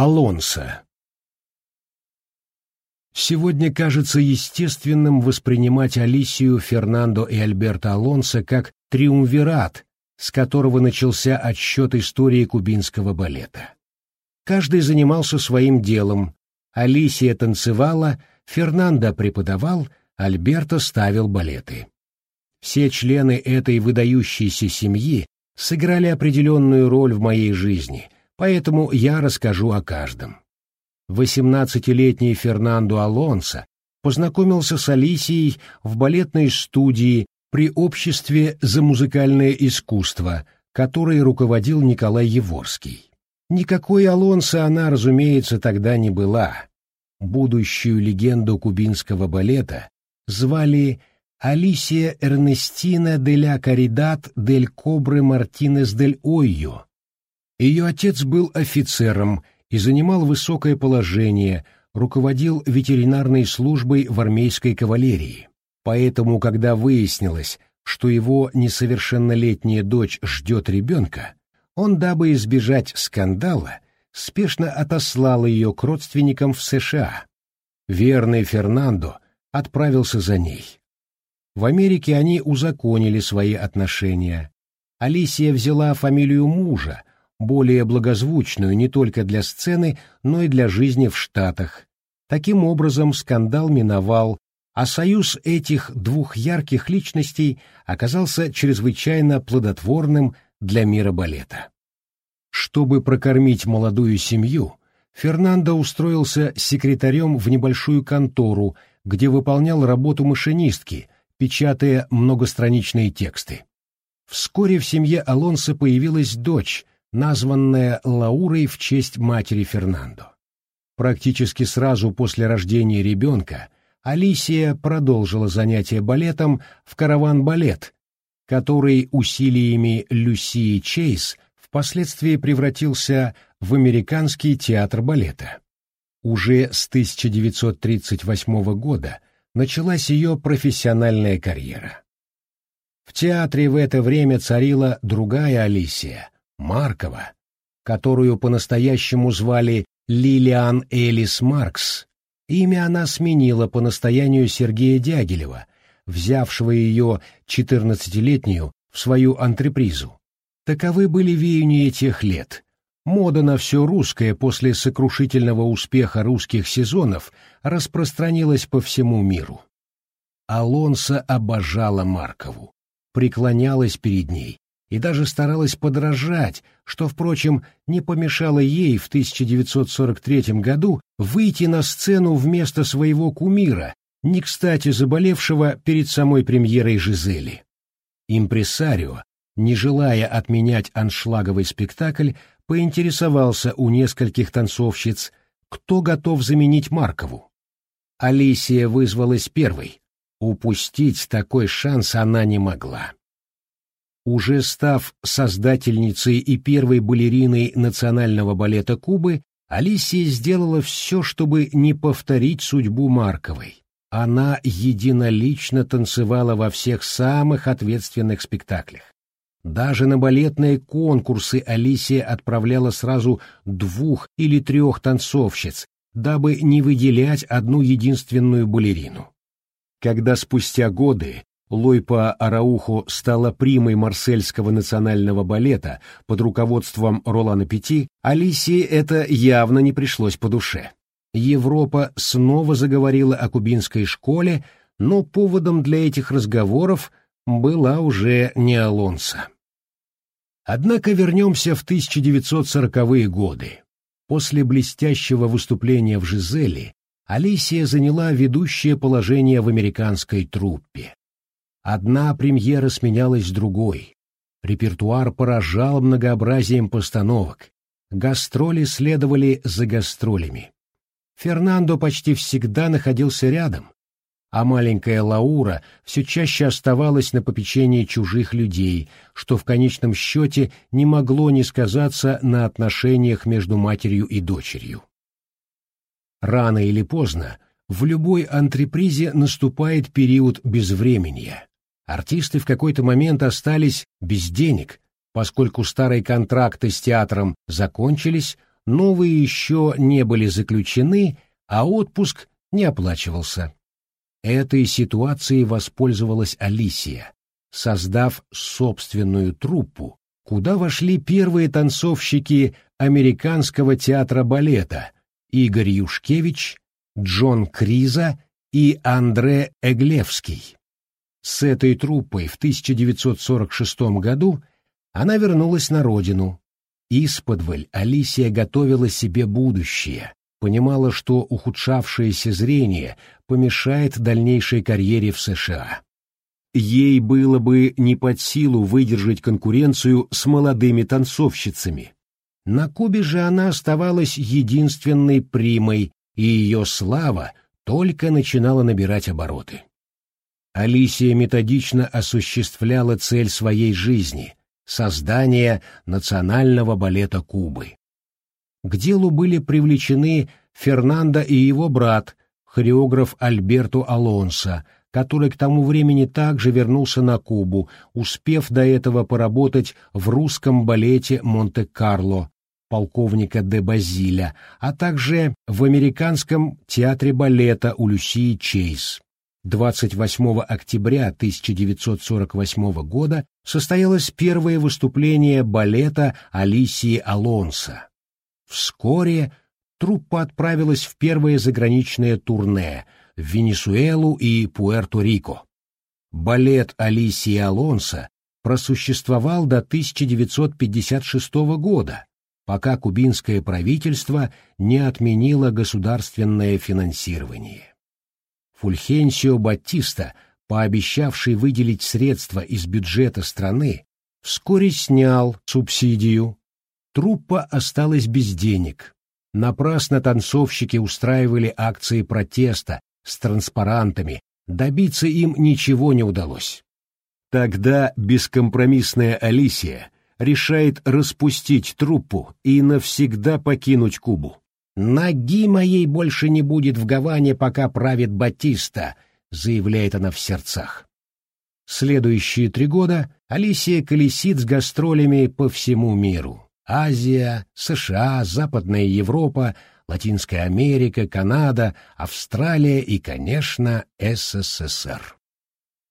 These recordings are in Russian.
Алонсо Сегодня кажется естественным воспринимать Алисию, Фернандо и Альберто Алонсо как триумвират, с которого начался отсчет истории кубинского балета. Каждый занимался своим делом. Алисия танцевала, Фернандо преподавал, Альберто ставил балеты. Все члены этой выдающейся семьи сыграли определенную роль в моей жизни, поэтому я расскажу о каждом. Восемнадцатилетний Фернандо Алонсо познакомился с Алисией в балетной студии при обществе за музыкальное искусство, которой руководил Николай Еворский. Никакой Алонсо она, разумеется, тогда не была. Будущую легенду кубинского балета звали Алисия Эрнестина де ля Каридат дель Кобре Мартинес дель Ойо. Ее отец был офицером и занимал высокое положение, руководил ветеринарной службой в армейской кавалерии. Поэтому, когда выяснилось, что его несовершеннолетняя дочь ждет ребенка, он, дабы избежать скандала, спешно отослал ее к родственникам в США. Верный Фернандо отправился за ней. В Америке они узаконили свои отношения. Алисия взяла фамилию мужа, более благозвучную не только для сцены, но и для жизни в Штатах. Таким образом, скандал миновал, а союз этих двух ярких личностей оказался чрезвычайно плодотворным для мира балета. Чтобы прокормить молодую семью, Фернандо устроился секретарем в небольшую контору, где выполнял работу машинистки, печатая многостраничные тексты. Вскоре в семье Алонсо появилась дочь, названная Лаурой в честь матери Фернандо. Практически сразу после рождения ребенка Алисия продолжила занятия балетом в «Караван-балет», который усилиями Люсии Чейз впоследствии превратился в американский театр балета. Уже с 1938 года началась ее профессиональная карьера. В театре в это время царила другая Алисия, Маркова, которую по-настоящему звали Лилиан Элис Маркс. Имя она сменила по настоянию Сергея Дягилева, взявшего ее, четырнадцатилетнюю, в свою антрепризу. Таковы были веяния тех лет. Мода на все русское после сокрушительного успеха русских сезонов распространилась по всему миру. Алонса обожала Маркову, преклонялась перед ней, и даже старалась подражать, что, впрочем, не помешало ей в 1943 году выйти на сцену вместо своего кумира, не кстати заболевшего перед самой премьерой Жизели. Импресарио, не желая отменять аншлаговый спектакль, поинтересовался у нескольких танцовщиц, кто готов заменить Маркову. Алисия вызвалась первой. Упустить такой шанс она не могла. Уже став создательницей и первой балериной национального балета Кубы, Алисия сделала все, чтобы не повторить судьбу Марковой. Она единолично танцевала во всех самых ответственных спектаклях. Даже на балетные конкурсы Алисия отправляла сразу двух или трех танцовщиц, дабы не выделять одну единственную балерину. Когда спустя годы Лойпа Араухо стала примой марсельского национального балета под руководством Ролана Пяти, Алисии это явно не пришлось по душе. Европа снова заговорила о кубинской школе, но поводом для этих разговоров была уже не Алонсо. Однако вернемся в 1940-е годы. После блестящего выступления в Жизели Алисия заняла ведущее положение в американской труппе. Одна премьера сменялась другой. Репертуар поражал многообразием постановок. Гастроли следовали за гастролями. Фернандо почти всегда находился рядом, а маленькая Лаура все чаще оставалась на попечении чужих людей, что в конечном счете не могло не сказаться на отношениях между матерью и дочерью. Рано или поздно в любой антрепризе наступает период безвременья. Артисты в какой-то момент остались без денег, поскольку старые контракты с театром закончились, новые еще не были заключены, а отпуск не оплачивался. Этой ситуацией воспользовалась Алисия, создав собственную труппу, куда вошли первые танцовщики американского театра балета Игорь Юшкевич, Джон Криза и Андре Эглевский. С этой труппой в 1946 году она вернулась на родину. Исподволь Алисия готовила себе будущее, понимала, что ухудшавшееся зрение помешает дальнейшей карьере в США. Ей было бы не под силу выдержать конкуренцию с молодыми танцовщицами. На Кубе же она оставалась единственной примой, и ее слава только начинала набирать обороты. Алисия методично осуществляла цель своей жизни — создание национального балета Кубы. К делу были привлечены Фернандо и его брат, хореограф Альберто Алонсо, который к тому времени также вернулся на Кубу, успев до этого поработать в русском балете Монте-Карло полковника де Базиля, а также в американском театре балета у Люсии Чейз. 28 октября 1948 года состоялось первое выступление балета Алисии Алонсо. Вскоре труппа отправилась в первое заграничное турне в Венесуэлу и Пуэрто-Рико. Балет Алисии Алонсо просуществовал до 1956 года, пока кубинское правительство не отменило государственное финансирование. Фульхенсио Батиста, пообещавший выделить средства из бюджета страны, вскоре снял субсидию Труппа осталась без денег. Напрасно танцовщики устраивали акции протеста с транспарантами, добиться им ничего не удалось. Тогда бескомпромиссная Алисия решает распустить труппу и навсегда покинуть Кубу. «Ноги моей больше не будет в Гаване, пока правит Батиста», — заявляет она в сердцах. Следующие три года Алисия колесит с гастролями по всему миру. Азия, США, Западная Европа, Латинская Америка, Канада, Австралия и, конечно, СССР.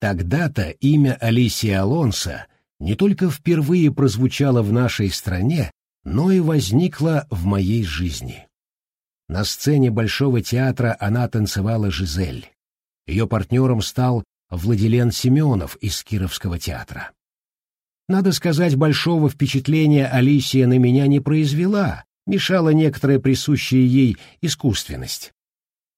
Тогда-то имя Алисии Алонсо не только впервые прозвучало в нашей стране, но и возникло в моей жизни. На сцене Большого театра она танцевала Жизель. Ее партнером стал Владилен Семенов из Кировского театра. Надо сказать, большого впечатления Алисия на меня не произвела, мешала некоторая присущая ей искусственность.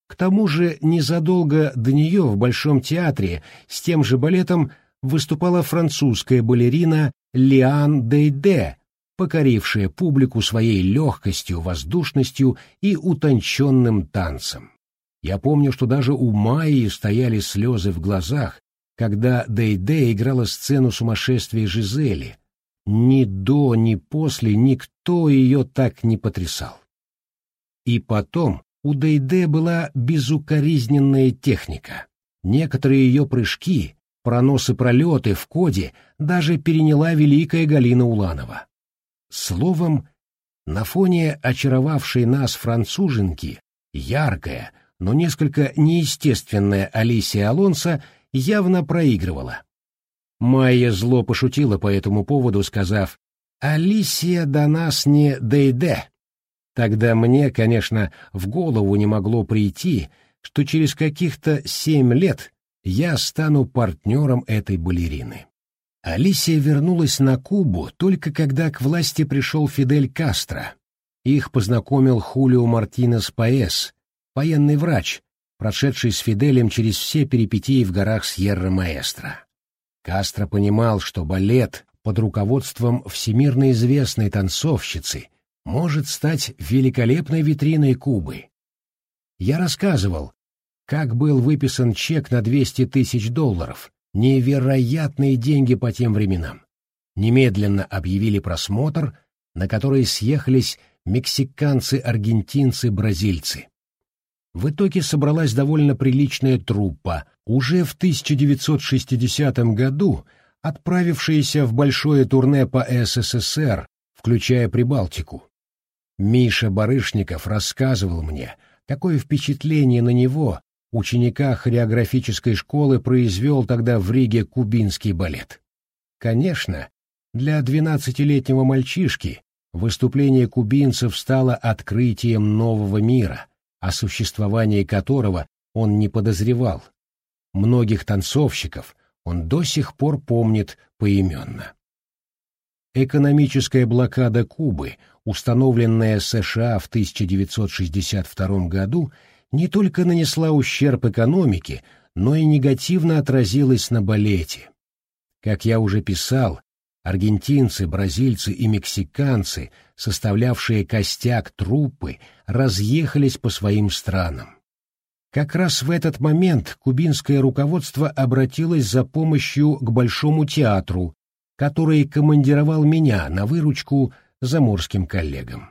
К тому же незадолго до нее в Большом театре с тем же балетом выступала французская балерина Лиан Дейде, покорившая публику своей легкостью, воздушностью и утонченным танцем. Я помню, что даже у Майи стояли слезы в глазах, когда Дейде играла сцену сумасшествия Жизели. Ни до, ни после никто ее так не потрясал. И потом у Дейде была безукоризненная техника. Некоторые ее прыжки, проносы-пролеты в коде даже переняла великая Галина Уланова. Словом, на фоне очаровавшей нас француженки, яркая, но несколько неестественная Алисия Алонсо явно проигрывала. Майя зло пошутила по этому поводу, сказав «Алисия до нас не дейде». Тогда мне, конечно, в голову не могло прийти, что через каких-то семь лет я стану партнером этой балерины. Алисия вернулась на Кубу только когда к власти пришел Фидель Кастро. Их познакомил Хулио Мартинес Паэс, военный врач, прошедший с Фиделем через все перипетии в горах Сьерра-Маэстро. Кастро понимал, что балет под руководством всемирно известной танцовщицы может стать великолепной витриной Кубы. Я рассказывал, как был выписан чек на 200 тысяч долларов, невероятные деньги по тем временам. Немедленно объявили просмотр, на который съехались мексиканцы, аргентинцы, бразильцы. В итоге собралась довольно приличная труппа, уже в 1960 году отправившаяся в большое турне по СССР, включая Прибалтику. Миша Барышников рассказывал мне, какое впечатление на него, ученика хореографической школы, произвел тогда в Риге кубинский балет. Конечно, для двенадцатилетнего мальчишки выступление кубинцев стало открытием нового мира, о существовании которого он не подозревал. Многих танцовщиков он до сих пор помнит поименно. Экономическая блокада Кубы, установленная США в 1962 году, не только нанесла ущерб экономике, но и негативно отразилась на балете. Как я уже писал, аргентинцы, бразильцы и мексиканцы, составлявшие костяк труппы, разъехались по своим странам. Как раз в этот момент кубинское руководство обратилось за помощью к Большому театру, который командировал меня на выручку заморским коллегам.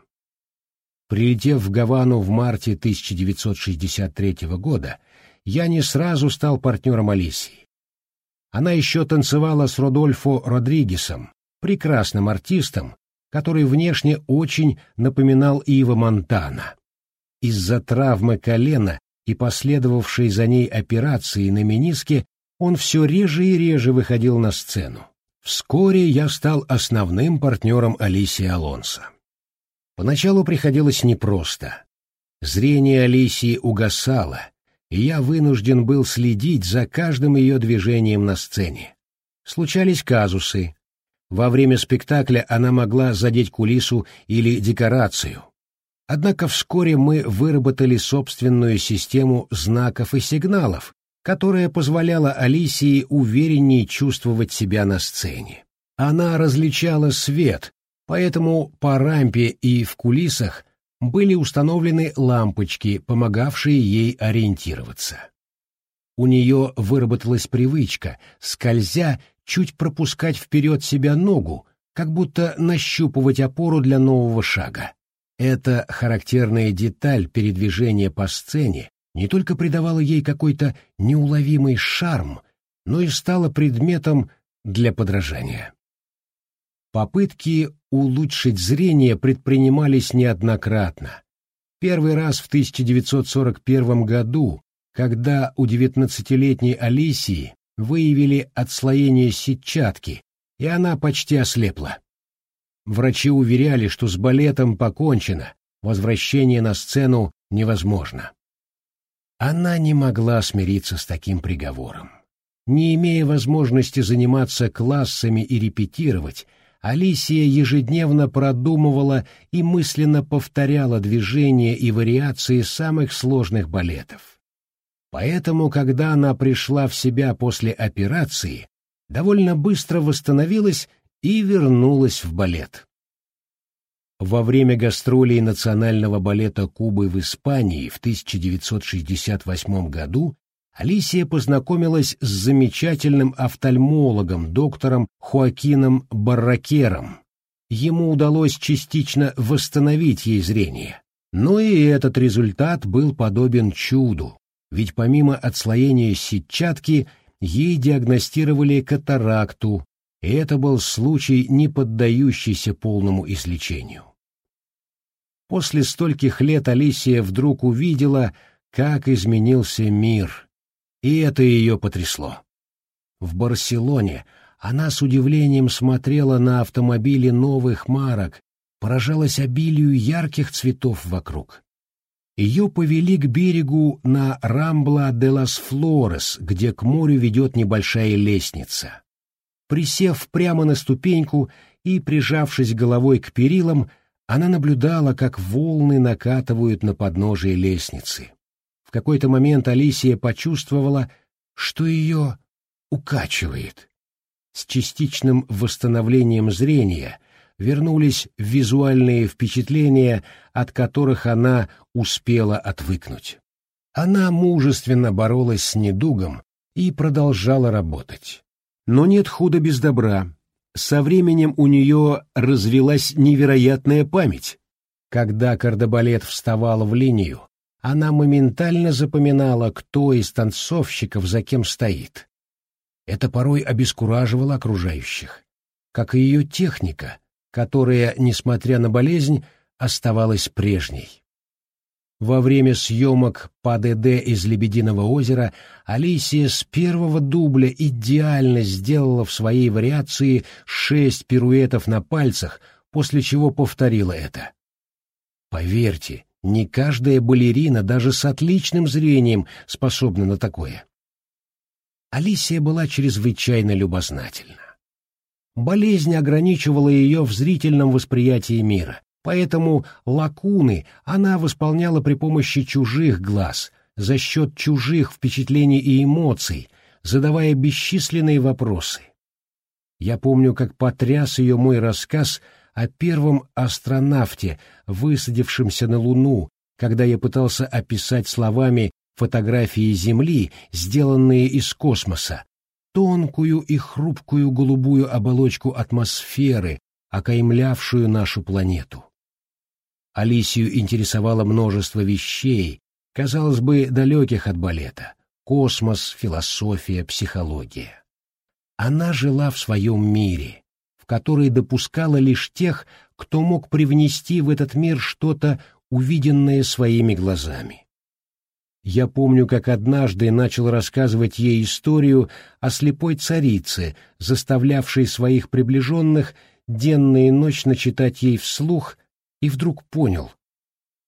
Прилетев в Гавану в марте 1963 года, я не сразу стал партнером Алисии. Она еще танцевала с Родольфо Родригесом, прекрасным артистом, который внешне очень напоминал Ива Монтана. Из-за травмы колена и последовавшей за ней операции на мениске он все реже и реже выходил на сцену. Вскоре я стал основным партнером Алисии Алонсо. Поначалу приходилось непросто. Зрение Алисии угасало, и я вынужден был следить за каждым ее движением на сцене. Случались казусы. Во время спектакля она могла задеть кулису или декорацию, Однако вскоре мы выработали собственную систему знаков и сигналов, которая позволяла Алисии увереннее чувствовать себя на сцене. Она различала свет, поэтому по рампе и в кулисах были установлены лампочки, помогавшие ей ориентироваться. У нее выработалась привычка, скользя, чуть пропускать вперед себя ногу, как будто нащупывать опору для нового шага. Эта характерная деталь передвижения по сцене не только придавала ей какой-то неуловимый шарм, но и стала предметом для подражания. Попытки улучшить зрение предпринимались неоднократно. Первый раз в 1941 году, когда у девятнадцатилетней Алисии выявили отслоение сетчатки, и она почти ослепла. Врачи уверяли, что с балетом покончено, возвращение на сцену невозможно. Она не могла смириться с таким приговором. Не имея возможности заниматься классами и репетировать, Алисия ежедневно продумывала и мысленно повторяла движения и вариации самых сложных балетов. Поэтому, когда она пришла в себя после операции, довольно быстро восстановилась и вернулась в балет. Во время гастролей Национального балета Кубы в Испании в 1968 году Алисия познакомилась с замечательным офтальмологом, доктором Хоакином Барракером. Ему удалось частично восстановить ей зрение. Но и этот результат был подобен чуду, ведь помимо отслоения сетчатки ей диагностировали катаракту, и это был случай, не поддающийся полному излечению. После стольких лет Алисия вдруг увидела, как изменился мир, и это ее потрясло. В Барселоне она с удивлением смотрела на автомобили новых марок, поражалась обилию ярких цветов вокруг. Ее повели к берегу на Рамбла де лас Флорес, где к морю ведет небольшая лестница. Присев прямо на ступеньку и прижавшись головой к перилам, она наблюдала, как волны накатывают на подножие лестницы. В какой-то момент Алисия почувствовала, что ее укачивает. С частичным восстановлением зрения вернулись визуальные впечатления, от которых она успела отвыкнуть. Она мужественно боролась с недугом и продолжала работать. Но нет худа без добра. Со временем у нее развилась невероятная память. Когда кардебалет вставал в линию, она моментально запоминала, кто из танцовщиков за кем стоит. Это порой обескураживало окружающих, как и ее техника, которая, несмотря на болезнь, оставалась прежней. Во время съемок ПДД из «Лебединого озера» Алисия с первого дубля идеально сделала в своей вариации шесть пируэтов на пальцах, после чего повторила это. Поверьте, не каждая балерина даже с отличным зрением способна на такое. Алисия была чрезвычайно любознательна. Болезнь ограничивала ее в зрительном восприятии мира, поэтому лакуны она восполняла при помощи чужих глаз, за счет чужих впечатлений и эмоций, задавая бесчисленные вопросы. Я помню, как потряс ее мой рассказ о первом астронавте, высадившемся на Луну, когда я пытался описать словами фотографии Земли, сделанные из космоса, тонкую и хрупкую голубую оболочку атмосферы, окаймлявшую нашу планету. Алисию интересовало множество вещей, казалось бы, далеких от балета — космос, философия, психология. Она жила в своем мире, в который допускала лишь тех, кто мог привнести в этот мир что-то, увиденное своими глазами. Я помню, как однажды начал рассказывать ей историю о слепой царице, заставлявшей своих приближенных денно и ночно читать ей вслух, и вдруг понял,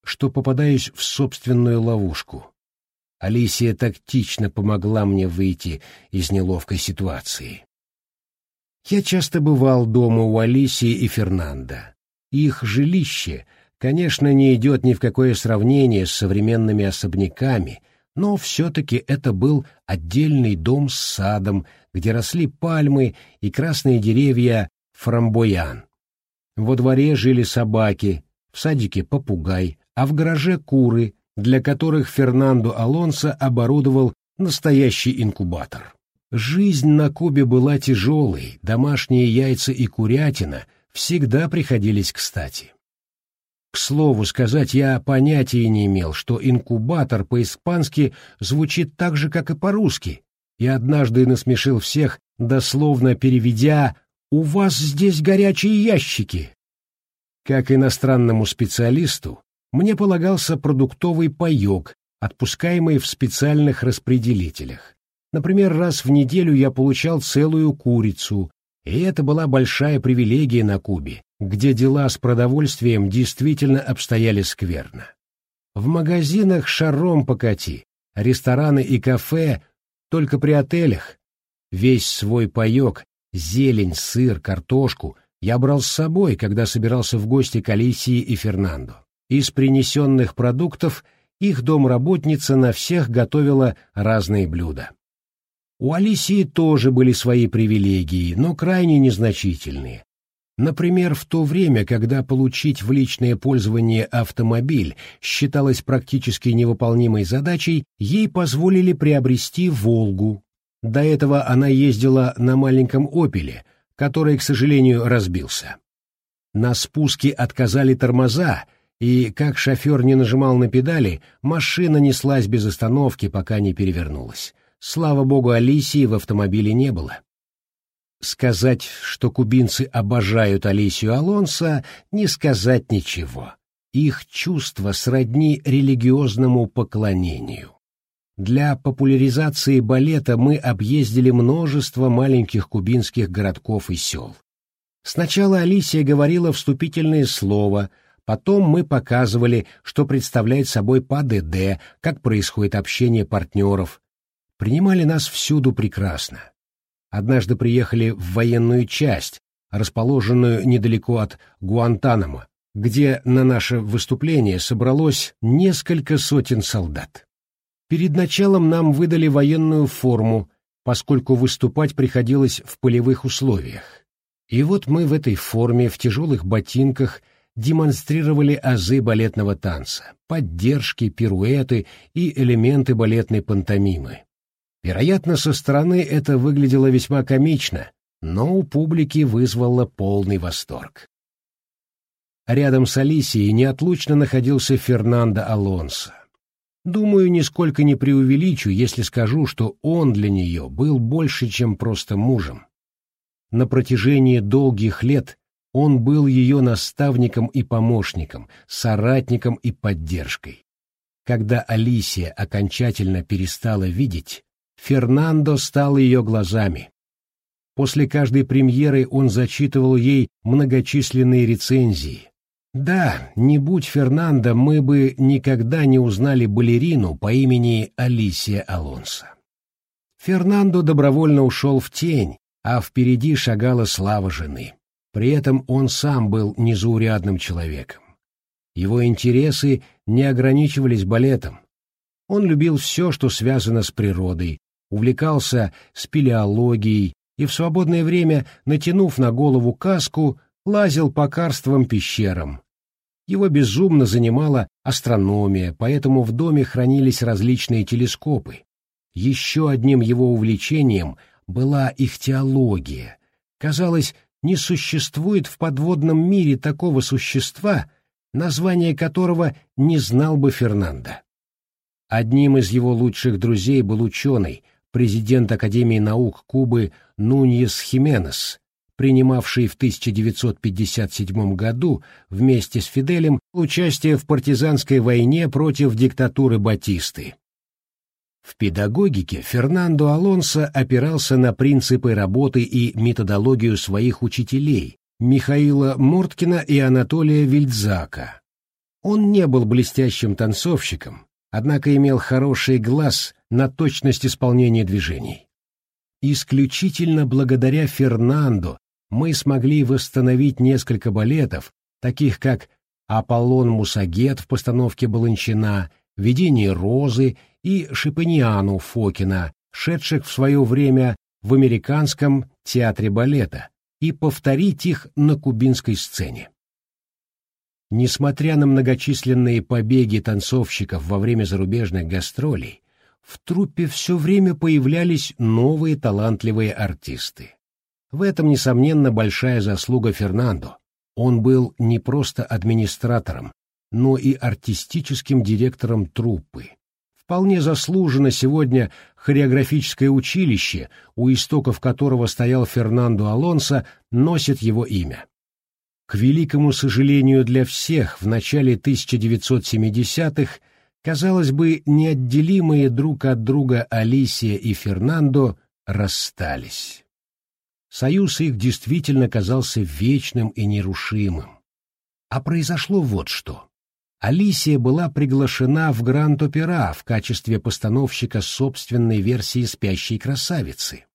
что попадаюсь в собственную ловушку. Алисия тактично помогла мне выйти из неловкой ситуации. Я часто бывал дома у Алисии и Фернанда. Их жилище — конечно, не идет ни в какое сравнение с современными особняками, но все-таки это был отдельный дом с садом, где росли пальмы и красные деревья фрамбоян. Во дворе жили собаки, в садике попугай, а в гараже куры, для которых Фернандо Алонсо оборудовал настоящий инкубатор. Жизнь на Кубе была тяжелой, домашние яйца и курятина всегда приходились кстати. К слову сказать, я понятия не имел, что инкубатор по-испански звучит так же, как и по-русски, и однажды насмешил всех, дословно переведя «У вас здесь горячие ящики». Как иностранному специалисту, мне полагался продуктовый паек, отпускаемый в специальных распределителях. Например, раз в неделю я получал целую курицу, и это была большая привилегия на Кубе, где дела с продовольствием действительно обстояли скверно. В магазинах шаром покати, рестораны и кафе только при отелях. Весь свой паек, зелень, сыр, картошку я брал с собой, когда собирался в гости к Алисии и Фернандо. Из принесенных продуктов их домработница на всех готовила разные блюда. У Алисии тоже были свои привилегии, но крайне незначительные. Например, в то время, когда получить в личное пользование автомобиль считалось практически невыполнимой задачей, ей позволили приобрести «Волгу». До этого она ездила на маленьком «Опеле», который, к сожалению, разбился. На спуске отказали тормоза, и, как шофер не нажимал на педали, машина неслась без остановки, пока не перевернулась. Слава богу, Алисии в автомобиле не было. Сказать, что кубинцы обожают Алисию Алонсо, не сказать ничего. Их чувство сродни религиозному поклонению. Для популяризации балета мы объездили множество маленьких кубинских городков и сел. Сначала Алисия говорила вступительное слово, потом мы показывали, что представляет собой ПАДД, как происходит общение партнеров, принимали нас всюду прекрасно. Однажды приехали в военную часть, расположенную недалеко от Гуантанамо, где на наше выступление собралось несколько сотен солдат. Перед началом нам выдали военную форму, поскольку выступать приходилось в полевых условиях. И вот мы в этой форме, в тяжелых ботинках, демонстрировали азы балетного танца, поддержки, пируэты и элементы балетной пантомимы. Вероятно, со стороны это выглядело весьма комично, но у публики вызвало полный восторг. Рядом с Алисией неотлучно находился Фернандо Алонсо. Думаю, нисколько не преувеличу, если скажу, что он для нее был больше, чем просто мужем. На протяжении долгих лет Он был ее наставником и помощником, соратником и поддержкой. Когда Алисия окончательно перестала видеть, Фернандо стал ее глазами. После каждой премьеры он зачитывал ей многочисленные рецензии. Да, не будь Фернандо, мы бы никогда не узнали балерину по имени Алисия Алонсо. Фернандо добровольно ушел в тень, а впереди шагала слава жены. При этом он сам был незаурядным человеком. Его интересы не ограничивались балетом. Он любил все, что связано с природой, увлекался спелеологией и в свободное время, натянув на голову каску, лазил по карствам пещерам. Его безумно занимала астрономия, поэтому в доме хранились различные телескопы. Еще одним его увлечением была их теология. Казалось, не существует в подводном мире такого существа, название которого не знал бы Фернандо. Одним из его лучших друзей был ученый, президент Академии наук Кубы Нуньес Хименес, принимавший в 1957 году вместе с Фиделем участие в партизанской войне против диктатуры Батисты. В педагогике Фернандо Алонсо опирался на принципы работы и методологию своих учителей Михаила Морткина и Анатолия Вильдзака. Он не был блестящим танцовщиком, однако имел хороший глаз на точность исполнения движений. Исключительно благодаря Фернандо мы смогли восстановить несколько балетов, таких как «Аполлон Мусагет» в постановке Баланчина, «Видение розы» и «Шипаниану» Фокина, шедших в свое время в американском театре балета, и повторить их на кубинской сцене. Несмотря на многочисленные побеги танцовщиков во время зарубежных гастролей, в труппе все время появлялись новые талантливые артисты. В этом, несомненно, большая заслуга Фернандо. Он был не просто администратором, но и артистическим директором труппы. Вполне заслуженно сегодня хореографическое училище, у истоков которого стоял Фернандо Алонсо, носит его имя. К великому сожалению для всех, в начале 1970-х, казалось бы, неотделимые друг от друга Алисия и Фернандо расстались. Союз их действительно казался вечным и нерушимым. А произошло вот что. Алисия была приглашена в Гранд-Опера в качестве постановщика собственной версии «Спящей красавицы».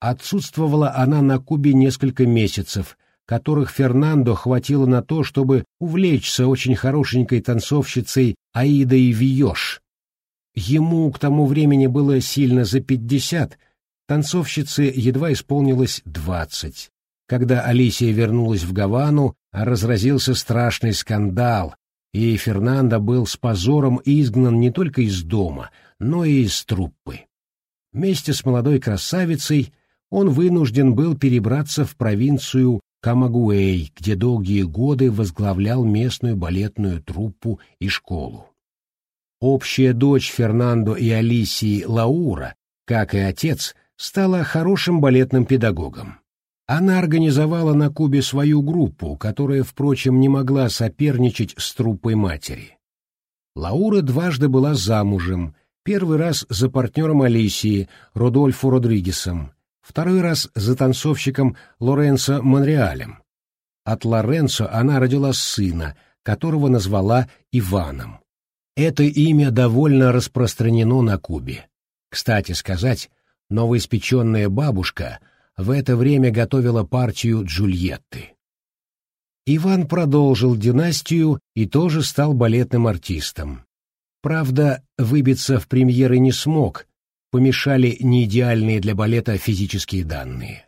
Отсутствовала она на Кубе несколько месяцев, которых Фернандо хватило на то, чтобы увлечься очень хорошенькой танцовщицей Аидой Виош. Ему к тому времени было сильно за пятьдесят, танцовщице едва исполнилось двадцать. Когда Алисия вернулась в Гавану, разразился страшный скандал, и Фернандо был с позором изгнан не только из дома, но и из труппы. Вместе с молодой красавицей он вынужден был перебраться в провинцию Камагуэй, где долгие годы возглавлял местную балетную труппу и школу. Общая дочь Фернандо и Алисии Лаура, как и отец, стала хорошим балетным педагогом. Она организовала на Кубе свою группу, которая, впрочем, не могла соперничать с труппой матери. Лаура дважды была замужем, первый раз за партнером Алисии, Родольфо Родригесом, второй раз за танцовщиком Лоренцо Монреалем. От Лоренцо она родила сына, которого назвала Иваном. Это имя довольно распространено на Кубе. Кстати сказать, новоиспеченная бабушка в это время готовила партию Джульетты. Иван продолжил династию и тоже стал балетным артистом. Правда, выбиться в премьеры не смог, помешали неидеальные для балета физические данные.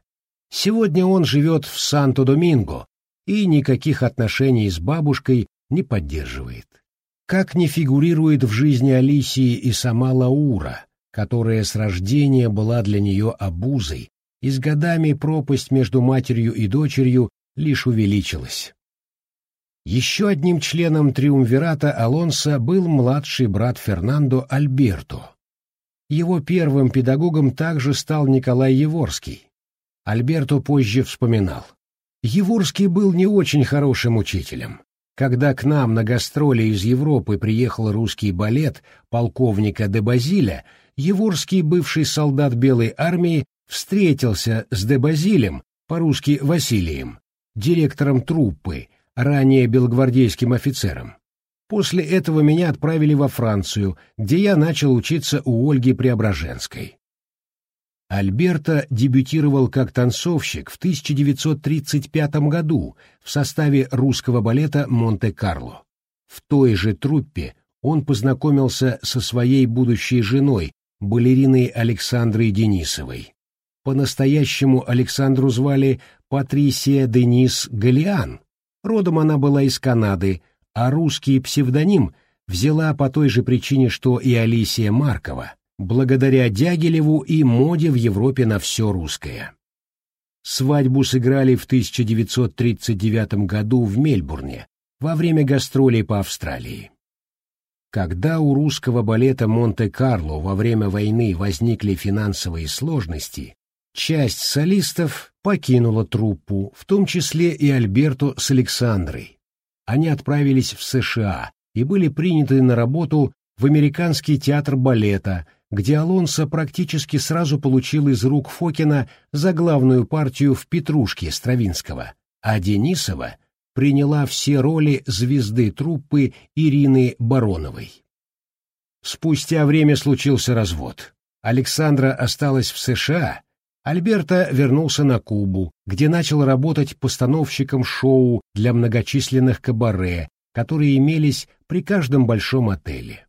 Сегодня он живет в Санто-Доминго и никаких отношений с бабушкой не поддерживает. Как не фигурирует в жизни Алисии и сама Лаура, которая с рождения была для нее обузой, и с годами пропасть между матерью и дочерью лишь увеличилась. Еще одним членом триумвирата Алонса был младший брат Фернандо Альберто, его первым педагогом также стал Николай Еворский. Альберто позже вспоминал. Еворский был не очень хорошим учителем. Когда к нам на гастроли из Европы приехал русский балет полковника де Базиля, Еворский, бывший солдат Белой армии, встретился с де Базилем, по-русски Василием, директором труппы, ранее белогвардейским офицером. После этого меня отправили во Францию, где я начал учиться у Ольги Преображенской. Альберто дебютировал как танцовщик в 1935 году в составе русского балета «Монте-Карло». В той же труппе он познакомился со своей будущей женой, балериной Александрой Денисовой. По-настоящему Александру звали Патрисия Денис Галиан. Родом она была из Канады, а русский псевдоним взяла по той же причине, что и Алисия Маркова, благодаря Дягилеву и моде в Европе на все русское. Свадьбу сыграли в 1939 году в Мельбурне во время гастролей по Австралии. Когда у русского балета Монте-Карло во время войны возникли финансовые сложности, часть солистов покинула труппу, в том числе и Альберту с Александрой. Они отправились в США и были приняты на работу в Американский театр балета, где Алонсо практически сразу получил из рук Фокина заглавную партию в «Петрушке» Стравинского, а Денисова — приняла все роли звезды труппы Ирины Бароновой. Спустя время случился развод. Александра осталась в США, Альберто вернулся на Кубу, где начал работать постановщиком шоу для многочисленных кабаре, которые имелись при каждом большом отеле.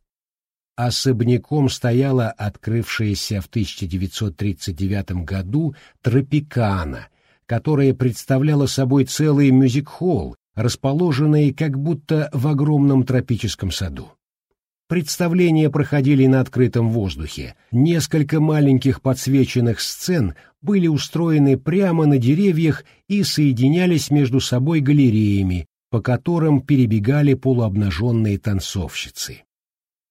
Особняком стояла открывшаяся в 1939 году «Тропикана», которая представляла собой целый мюзик-холл, расположенные как будто в огромном тропическом саду. Представления проходили на открытом воздухе. Несколько маленьких подсвеченных сцен были устроены прямо на деревьях и соединялись между собой галереями, по которым перебегали полуобнаженные танцовщицы.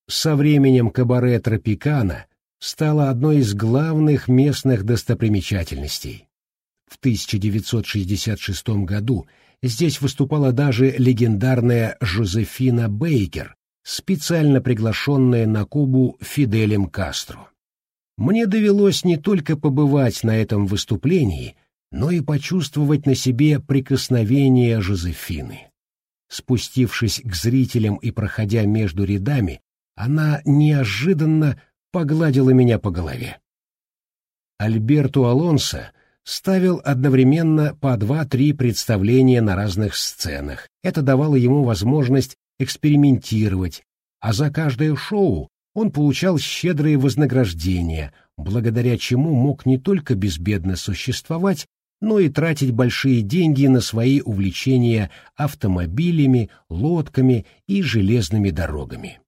Со временем кабаре Тропикана стало одной из главных местных достопримечательностей. В 1966 году Здесь выступала даже легендарная Жозефина Бейкер, специально приглашенная на Кубу Фиделем Кастро. Мне довелось не только побывать на этом выступлении, но и почувствовать на себе прикосновение Жозефины. Спустившись к зрителям и проходя между рядами, она неожиданно погладила меня по голове. Альберту Алонсо ставил одновременно по два-три представления на разных сценах. Это давало ему возможность экспериментировать, а за каждое шоу он получал щедрые вознаграждения, благодаря чему мог не только безбедно существовать, но и тратить большие деньги на свои увлечения автомобилями, лодками и железными дорогами.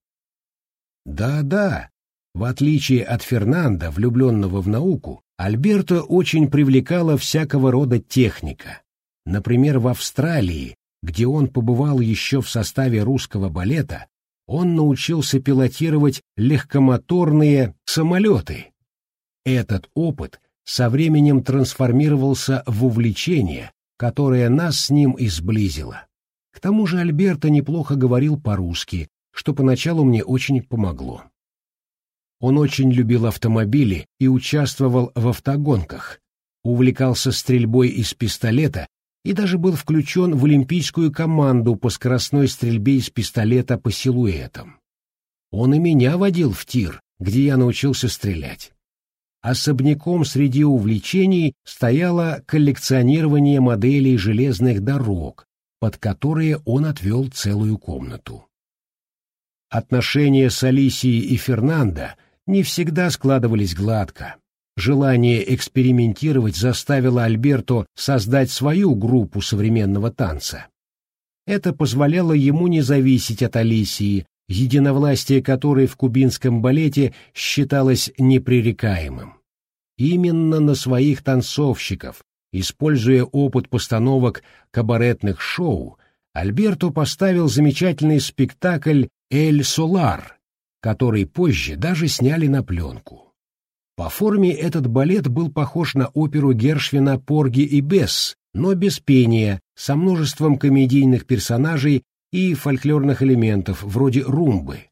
Да-да, в отличие от Фернанда, влюбленного в науку, Альберто очень привлекала всякого рода техника. Например, в Австралии, где он побывал еще в составе русского балета, он научился пилотировать легкомоторные самолеты. Этот опыт со временем трансформировался в увлечение, которое нас с ним и сблизило. К тому же Альберто неплохо говорил по-русски, что поначалу мне очень помогло. Он очень любил автомобили и участвовал в автогонках, увлекался стрельбой из пистолета и даже был включен в олимпийскую команду по скоростной стрельбе из пистолета по силуэтам. Он и меня водил в тир, где я научился стрелять. Особняком среди увлечений стояло коллекционирование моделей железных дорог, под которые он отвел целую комнату. Отношения с Алисией и Фернандо не всегда складывались гладко. Желание экспериментировать заставило Альберто создать свою группу современного танца. Это позволяло ему не зависеть от Алисии, единовластие которой в кубинском балете считалось непререкаемым. Именно на своих танцовщиков, используя опыт постановок кабаретных шоу, Альберто поставил замечательный спектакль «Эль Солар», который позже даже сняли на пленку. По форме этот балет был похож на оперу Гершвина «Порги и Бесс», но без пения, со множеством комедийных персонажей и фольклорных элементов, вроде румбы.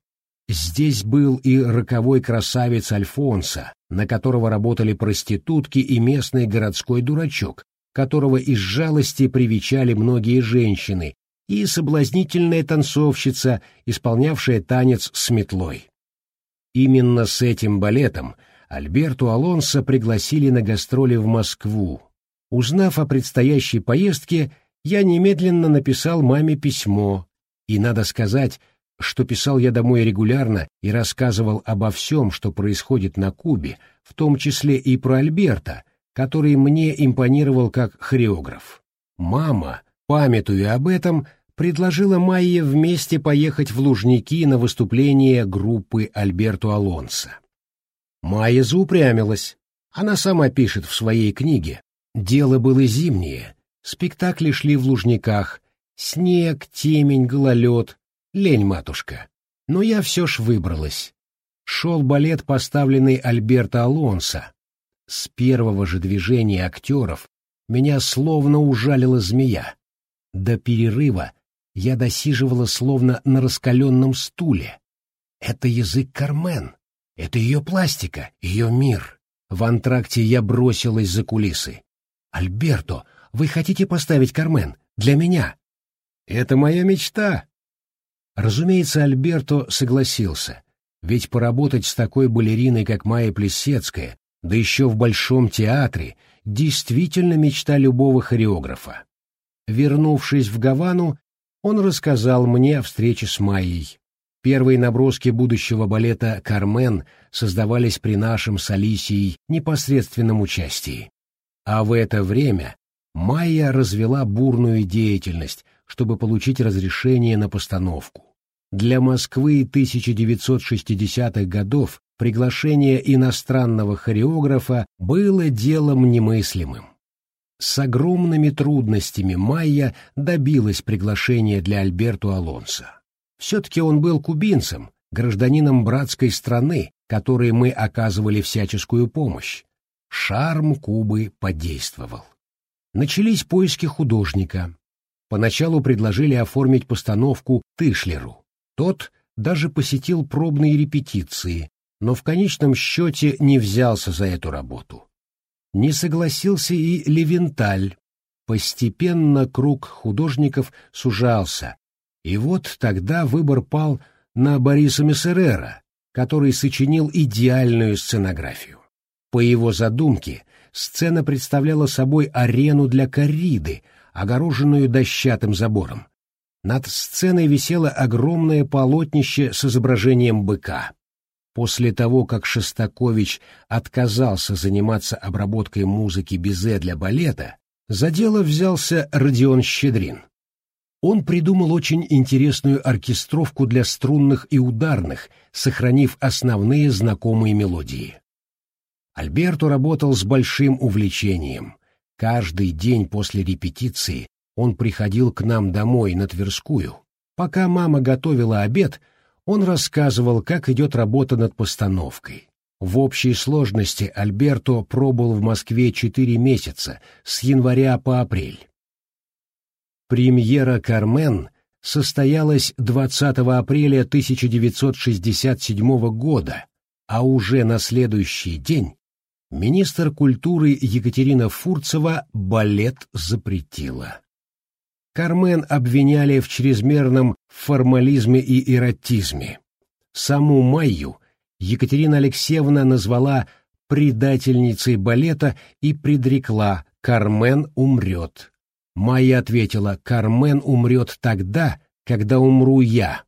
Здесь был и роковой красавец Альфонса, на которого работали проститутки и местный городской дурачок, которого из жалости привечали многие женщины, и соблазнительная танцовщица, исполнявшая танец с метлой. Именно с этим балетом Альберту Алонсо пригласили на гастроли в Москву. Узнав о предстоящей поездке, я немедленно написал маме письмо, и, надо сказать, что писал я домой регулярно и рассказывал обо всем, что происходит на Кубе, в том числе и про Альберта, который мне импонировал как хореограф. Мама, памятуя об этом, предложила Майе вместе поехать в Лужники на выступление группы Альберту Алонсо. Майя заупрямилась. Она сама пишет в своей книге. Дело было зимнее, спектакли шли в Лужниках, снег, темень, гололед, лень, матушка. Но я все ж выбралась. Шел балет, поставленный Альберто Алонсо. С первого же движения актеров меня словно ужалила змея. До перерыва я досиживала словно на раскаленном стуле. Это язык Кармен, это ее пластика, ее мир. В антракте я бросилась за кулисы. «Альберто, вы хотите поставить Кармен? Для меня?» «Это моя мечта!» Разумеется, Альберто согласился, ведь поработать с такой балериной, как Майя Плесецкая, да еще в Большом театре, действительно мечта любого хореографа. Вернувшись в Гавану, он рассказал мне о встрече с Майей. Первые наброски будущего балета «Кармен» создавались при нашем с Алисией непосредственном участии. А в это время Майя развела бурную деятельность, чтобы получить разрешение на постановку. Для Москвы 1960-х годов приглашение иностранного хореографа было делом немыслимым. С огромными трудностями Майя добилась приглашения для Альберту Алонсо. Все-таки он был кубинцем, гражданином братской страны, которой мы оказывали всяческую помощь. Шарм Кубы подействовал. Начались поиски художника. Поначалу предложили оформить постановку Тышлеру. Тот даже посетил пробные репетиции, но в конечном счете не взялся за эту работу. Не согласился и Левенталь. Постепенно круг художников сужался, и вот тогда выбор пал на Бориса Мессерера, который сочинил идеальную сценографию. По его задумке, сцена представляла собой арену для корриды, огороженную дощатым забором. Над сценой висело огромное полотнище с изображением быка. После того, как Шостакович отказался заниматься обработкой музыки Бизе для балета, за дело взялся Родион Щедрин. Он придумал очень интересную оркестровку для струнных и ударных, сохранив основные знакомые мелодии. Альберто работал с большим увлечением. Каждый день после репетиции он приходил к нам домой на Тверскую. Пока мама готовила обед, он рассказывал, как идет работа над постановкой. В общей сложности Альберто пробыл в Москве четыре месяца, с января по апрель. Премьера «Кармен» состоялась 20 апреля 1967 года, а уже на следующий день министр культуры Екатерина Фурцева балет запретила. Кармен обвиняли в чрезмерном формализме и эротизме. Саму Майю Екатерина Алексеевна назвала предательницей балета и предрекла «Кармен умрет». Майя ответила «Кармен умрет тогда, когда умру я».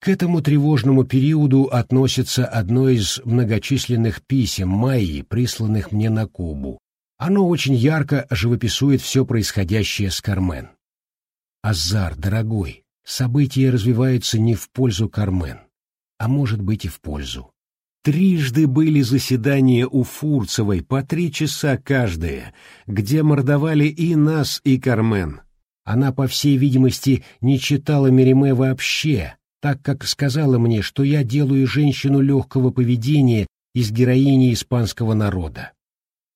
К этому тревожному периоду относится одно из многочисленных писем Майи, присланных мне на Кубу. Оно очень ярко живописует все происходящее с Кармен. Азар, дорогой, события развиваются не в пользу Кармен, а может быть и в пользу. Трижды были заседания у Фурцевой по три часа каждое, где мордовали и нас, и Кармен. Она, по всей видимости, не читала Мериме вообще, так как сказала мне, что я делаю женщину легкого поведения из героини испанского народа.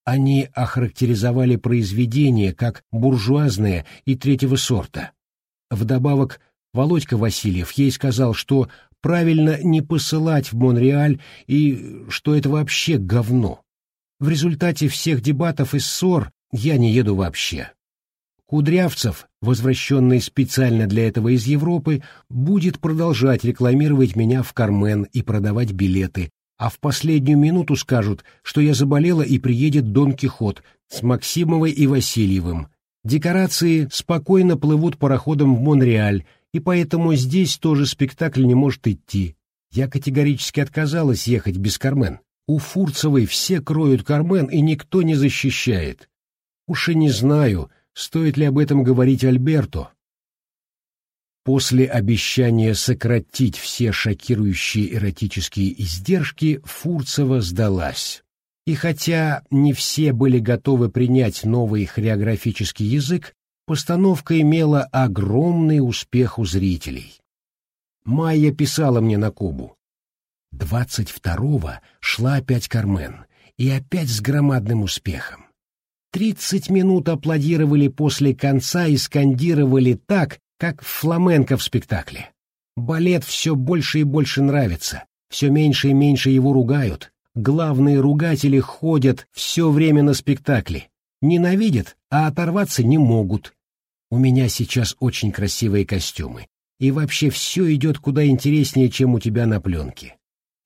Они охарактеризовали произведение как буржуазное и третьего сорта. Вдобавок, Володька Васильев ей сказал, что правильно не посылать в Монреаль и что это вообще говно. В результате всех дебатов и ссор я не еду вообще. Кудрявцев, возвращенный специально для этого из Европы, будет продолжать рекламировать меня в Кармен и продавать билеты, а в последнюю минуту скажут, что я заболела и приедет Дон Кихот с Максимовой и Васильевым. Декорации спокойно плывут пароходом в Монреаль, и поэтому здесь тоже спектакль не может идти. Я категорически отказалась ехать без Кармен. У Фурцевой все кроют Кармен, и никто не защищает. Уж и не знаю, Стоит ли об этом говорить Альберту? После обещания сократить все шокирующие эротические издержки Фурцева сдалась. И хотя не все были готовы принять новый хореографический язык, постановка имела огромный успех у зрителей. Майя писала мне на Кубу. Двадцать второго шла опять Кармен, и опять с громадным успехом. Тридцать минут аплодировали после конца и скандировали так, как фламенко в спектакле. Балет все больше и больше нравится, все меньше и меньше его ругают. Главные ругатели ходят все время на спектакле. Ненавидят, а оторваться не могут. У меня сейчас очень красивые костюмы. И вообще все идет куда интереснее, чем у тебя на пленке.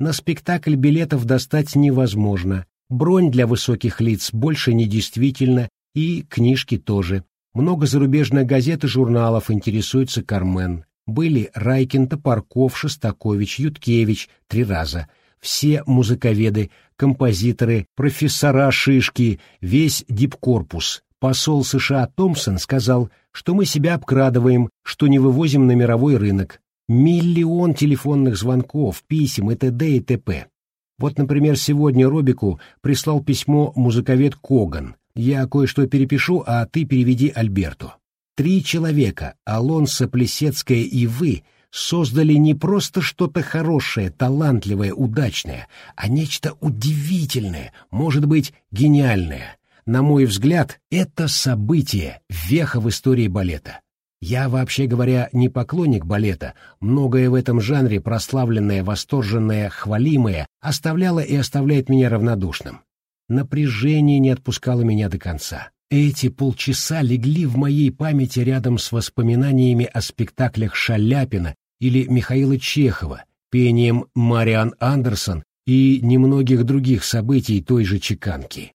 На спектакль билетов достать невозможно, Бронь для высоких лиц больше не действительно, и книжки тоже. Много зарубежных газет и журналов интересуется Кармен. Были Райкин, Топорков, Шостакович, Юткевич три раза. Все музыковеды, композиторы, профессора Шишки, весь дипкорпус. Посол США Томпсон сказал, что мы себя обкрадываем, что не вывозим на мировой рынок. Миллион телефонных звонков, писем и т.д. и т.п. Вот, например, сегодня Робику прислал письмо музыковед Коган. Я кое-что перепишу, а ты переведи Альберту. Три человека, Алонсо, Плесецкая и вы, создали не просто что-то хорошее, талантливое, удачное, а нечто удивительное, может быть, гениальное. На мой взгляд, это событие, веха в истории балета. Я, вообще говоря, не поклонник балета, многое в этом жанре, прославленное, восторженное, хвалимое, оставляло и оставляет меня равнодушным. Напряжение не отпускало меня до конца. Эти полчаса легли в моей памяти рядом с воспоминаниями о спектаклях Шаляпина или Михаила Чехова, пением Мариан Андерсон и немногих других событий той же чеканки.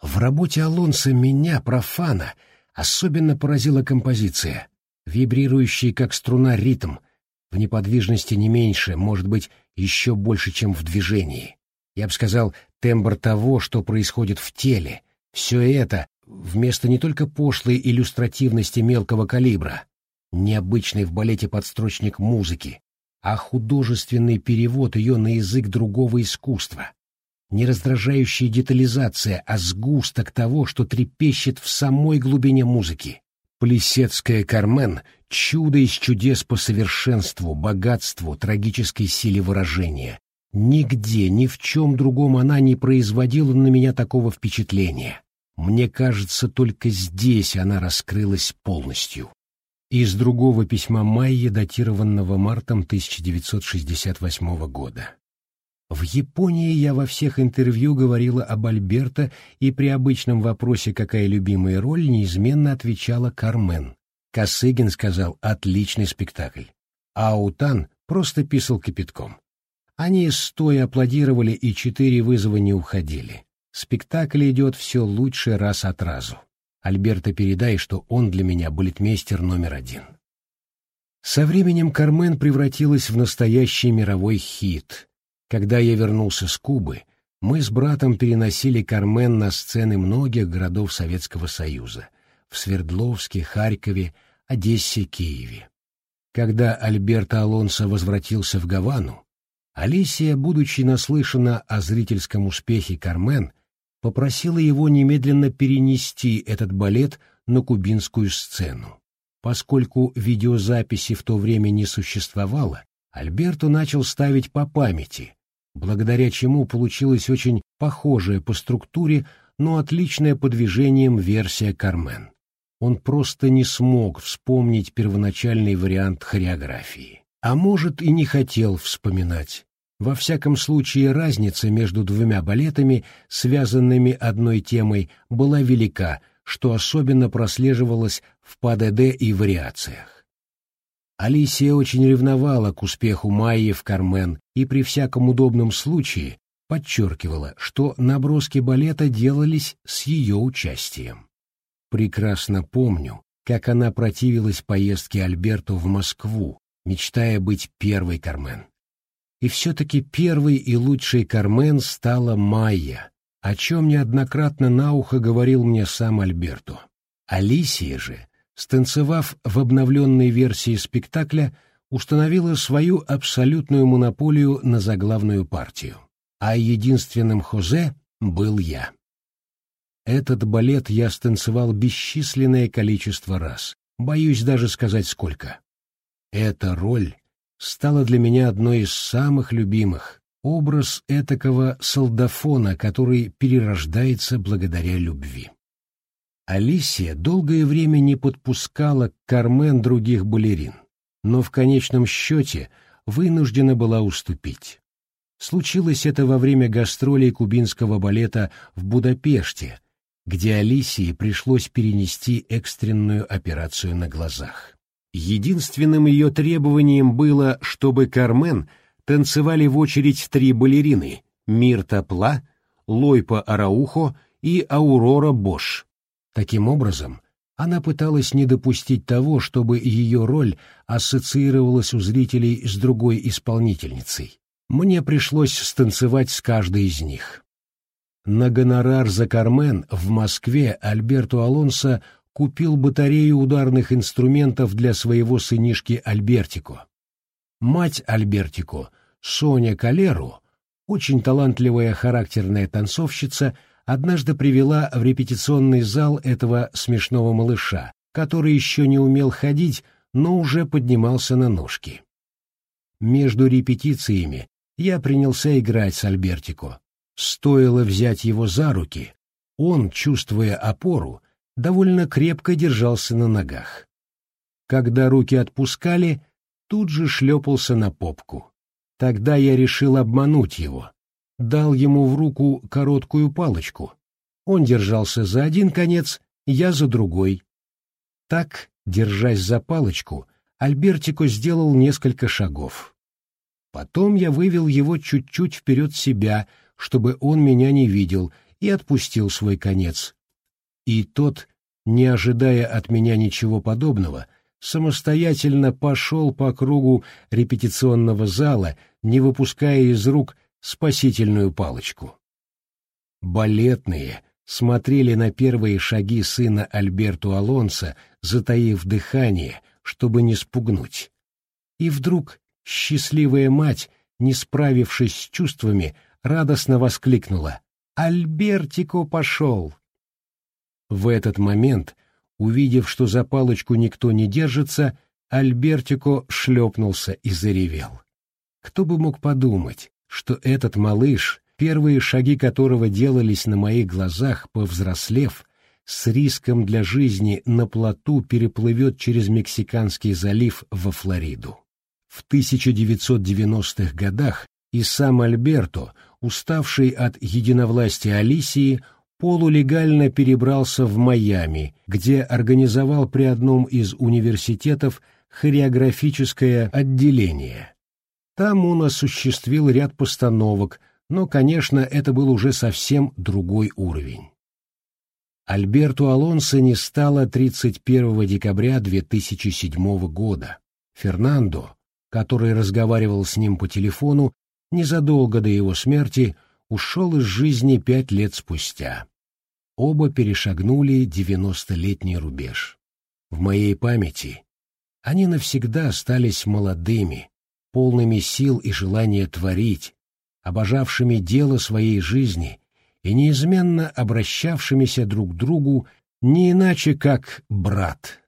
В работе Алонса меня, профана, — Особенно поразила композиция, вибрирующий как струна ритм, в неподвижности не меньше, может быть, еще больше, чем в движении. Я бы сказал, тембр того, что происходит в теле. Все это вместо не только пошлой иллюстративности мелкого калибра, необычный в балете подстрочник музыки, а художественный перевод ее на язык другого искусства, не раздражающая детализация, а сгусток того, что трепещет в самой глубине музыки. Плесецкая «Кармен» — чудо из чудес по совершенству, богатству, трагической силе выражения. Нигде, ни в чем другом она не производила на меня такого впечатления. Мне кажется, только здесь она раскрылась полностью. Из другого письма Майи, датированного мартом 1968 года. В Японии я во всех интервью говорила об Альберто и при обычном вопросе «какая любимая роль» неизменно отвечала Кармен. Косыгин сказал «отличный спектакль», а Аутан просто писал кипятком. Они стоя аплодировали и четыре вызова не уходили. Спектакль идет все лучше раз от разу. Альберто передай, что он для меня балетмейстер номер один. Со временем Кармен превратилась в настоящий мировой хит — когда я вернулся с Кубы, мы с братом переносили Кармен на сцены многих городов Советского Союза — в Свердловске, Харькове, Одессе, Киеве. Когда Альберто Алонсо возвратился в Гавану, Алисия, будучи наслышана о зрительском успехе Кармен, попросила его немедленно перенести этот балет на кубинскую сцену. Поскольку видеозаписи в то время не существовало, Альберто начал ставить по памяти, благодаря чему получилось очень похожее по структуре но отличная по движениям версия «Кармен». Он просто не смог вспомнить первоначальный вариант хореографии. А может, и не хотел вспоминать. Во всяком случае, разница между двумя балетами, связанными одной темой, была велика, что особенно прослеживалось в ПДД и вариациях. Алисия очень ревновала к успеху Майи в «Кармен» и при всяком удобном случае подчеркивала, что наброски балета делались с ее участием. Прекрасно помню, как она противилась поездке Альберту в Москву, мечтая быть первой Кармен. И все-таки первой и лучшей Кармен стала Майя, о чем неоднократно на ухо говорил мне сам Альберту. Алисия же, станцевав в обновленной версии спектакля, установила свою абсолютную монополию на заглавную партию, а единственным Хозе был я. Этот балет я станцевал бесчисленное количество раз, боюсь даже сказать сколько. Эта роль стала для меня одной из самых любимых, образ этакого солдафона, который перерождается благодаря любви. Алисия долгое время не подпускала к Кармен других балерин, но в конечном счете вынуждена была уступить. Случилось это во время гастролей кубинского балета в Будапеште, где Алисии пришлось перенести экстренную операцию на глазах. Единственным ее требованием было, чтобы Кармен танцевали в очередь три балерины — Мирта Пла, Лойпа Араухо и Аурора Бош. Таким образом, она пыталась не допустить того, чтобы ее роль ассоциировалась у зрителей с другой исполнительницей. Мне пришлось станцевать с каждой из них. На гонорар за Кармен в Москве Альберту Алонсо купил батарею ударных инструментов для своего сынишки Альбертико. Мать Альбертико, Соня Калеру, очень талантливая характерная танцовщица, однажды привела в репетиционный зал этого смешного малыша, который еще не умел ходить, но уже поднимался на ножки. Между репетициями я принялся играть с Альбертико, Стоило взять его за руки, он, чувствуя опору, довольно крепко держался на ногах. Когда руки отпускали, тут же шлепался на попку. Тогда я решил обмануть его. Дал ему в руку короткую палочку. Он держался за один конец, я за другой. Так, держась за палочку, Альбертико сделал несколько шагов. Потом я вывел его чуть-чуть вперед себя, чтобы он меня не видел, и отпустил свой конец. И тот, не ожидая от меня ничего подобного, самостоятельно пошел по кругу репетиционного зала, не выпуская из рук спасительную палочку. Балетные смотрели на первые шаги сына Альберту Алонса, затаив дыхание, чтобы не спугнуть. И вдруг счастливая мать, не справившись с чувствами, радостно воскликнула «Альбертико пошел!». В этот момент, увидев, что за палочку никто не держится, Альбертико шлепнулся и заревел. Кто бы мог подумать, что этот малыш, первые шаги которого делались на моих глазах, повзрослев, с риском для жизни на плоту переплывет через Мексиканский залив во Флориду. В 1990-х годах и сам Альберто уставший от единовластия Алисии, полулегально перебрался в Майами, где организовал при одном из университетов хореографическое отделение. Там он осуществил ряд постановок, но, конечно, это был уже совсем другой уровень. Альберту Алонсо не стало 31 декабря 2007 года. Фернандо, который разговаривал с ним по телефону, незадолго до его смерти ушел из жизни пять лет спустя. Оба перешагнули девяностолетний рубеж. В моей памяти они навсегда остались молодыми, полными сил и желания творить, обожавшими дело своей жизни и неизменно обращавшимися друг к другу не иначе как брат.